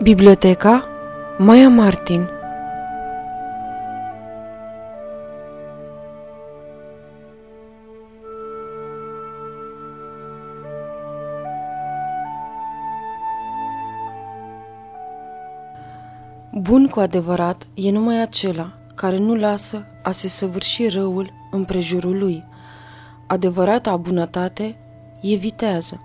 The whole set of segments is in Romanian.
Biblioteca Maya Martin Bun cu adevărat e numai acela care nu lasă a se săvârși răul împrejurul lui. Adevărata bunătate evitează.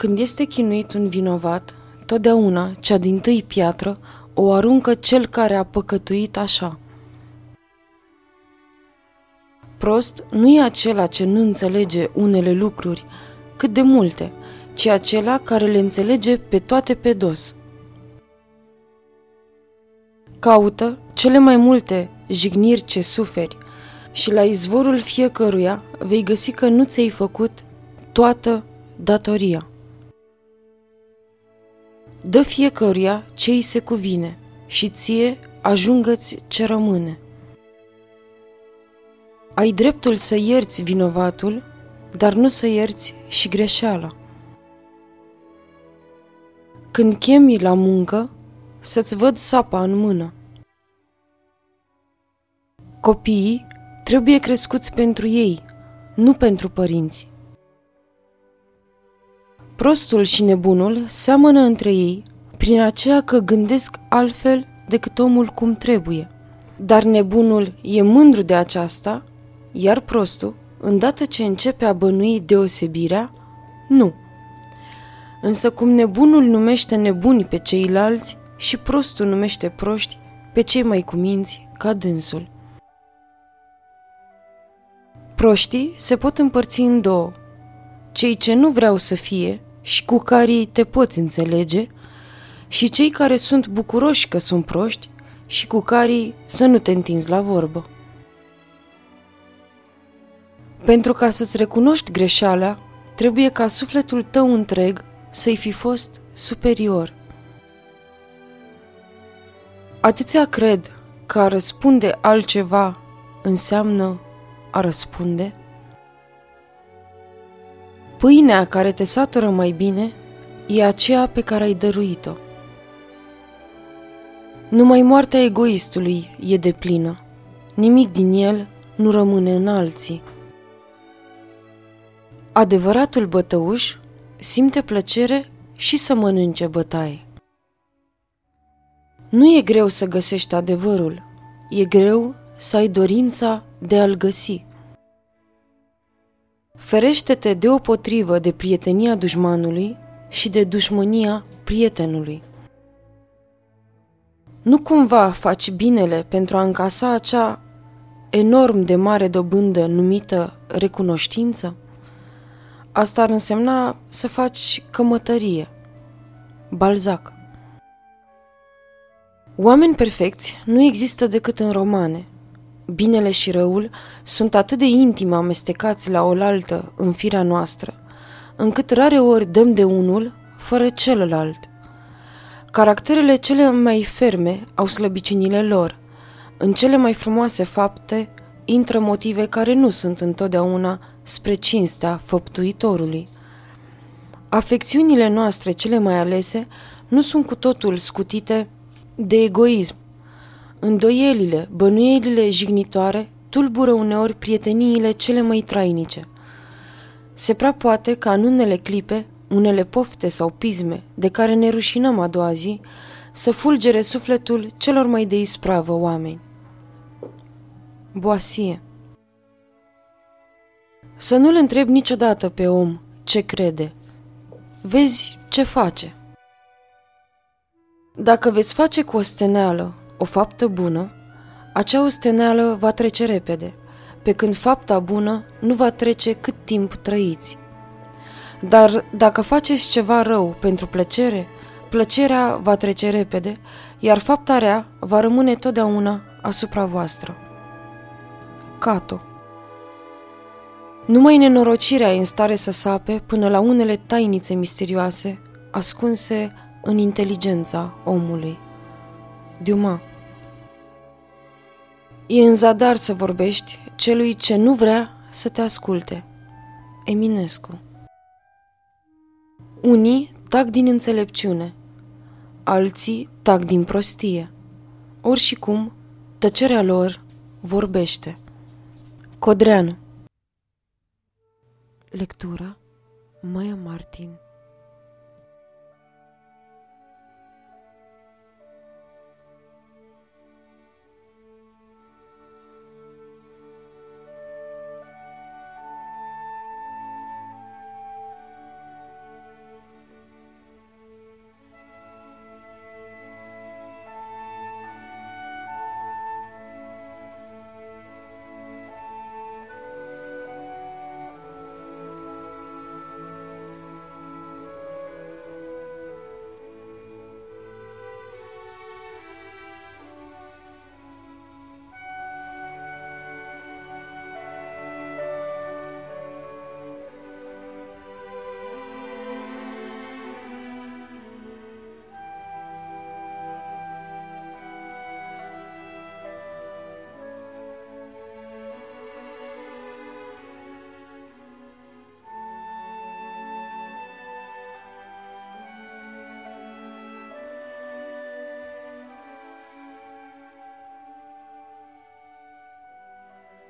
Când este chinuit un vinovat, totdeauna cea din tâi piatră o aruncă cel care a păcătuit așa. Prost nu e acela ce nu înțelege unele lucruri, cât de multe, ci acela care le înțelege pe toate pe dos. Caută cele mai multe jigniri ce suferi și la izvorul fiecăruia vei găsi că nu ți-ai făcut toată datoria. Dă fiecăruia ce îi se cuvine și ție ajungă-ți ce rămâne. Ai dreptul să ierți vinovatul, dar nu să ierți și greșeala. Când chemi la muncă, să-ți văd sapa în mână. Copiii trebuie crescuți pentru ei, nu pentru părinți. Prostul și nebunul seamănă între ei prin aceea că gândesc altfel decât omul cum trebuie. Dar nebunul e mândru de aceasta, iar prostul, îndată ce începe a bănui deosebirea, nu. Însă cum nebunul numește nebuni pe ceilalți și prostul numește proști pe cei mai cuminți ca dânsul. Proștii se pot împărți în două. Cei ce nu vreau să fie și cu care te poți înțelege, și cei care sunt bucuroși că sunt proști și cu care să nu te întinzi la vorbă. Pentru ca să-ți recunoști greșeala, trebuie ca sufletul tău întreg să-i fi fost superior. Atâția cred că a răspunde altceva înseamnă a răspunde? Pâinea care te satură mai bine e aceea pe care ai dăruit-o. Numai moartea egoistului e de plină. Nimic din el nu rămâne în alții. Adevăratul bătăuș simte plăcere și să mănânce bătaie. Nu e greu să găsești adevărul, e greu să ai dorința de a-l găsi. Ferește-te deopotrivă de prietenia dușmanului și de dușmânia prietenului. Nu cumva faci binele pentru a încasa acea enorm de mare dobândă numită recunoștință? Asta ar însemna să faci cămătărie. Balzac Oameni perfecți nu există decât în romane. Binele și răul sunt atât de intim amestecați la oaltă în firea noastră, încât rare ori dăm de unul fără celălalt. Caracterele cele mai ferme au slăbiciunile lor. În cele mai frumoase fapte intră motive care nu sunt întotdeauna spre cinstea făptuitorului. Afecțiunile noastre cele mai alese nu sunt cu totul scutite de egoism. Îndoielile, bănuielile jignitoare tulbură uneori prieteniile cele mai trainice. Se prea poate ca în unele clipe, unele pofte sau pisme de care ne rușinăm a doua zi, să fulgere sufletul celor mai de ispravă oameni. Boasie Să nu-l întreb niciodată pe om ce crede. Vezi ce face. Dacă veți face cu o steneală o faptă bună, acea osteneală va trece repede, pe când fapta bună nu va trece cât timp trăiți. Dar dacă faceți ceva rău pentru plăcere, plăcerea va trece repede, iar fapta rea va rămâne totdeauna asupra voastră. Cato Numai nenorocirea e în stare să sape până la unele tainițe misterioase, ascunse în inteligența omului. Diuma E în zadar să vorbești celui ce nu vrea să te asculte. Eminescu Unii tac din înțelepciune, alții tac din prostie. Ori și cum, tăcerea lor vorbește. Codreanu Lectura Maia Martin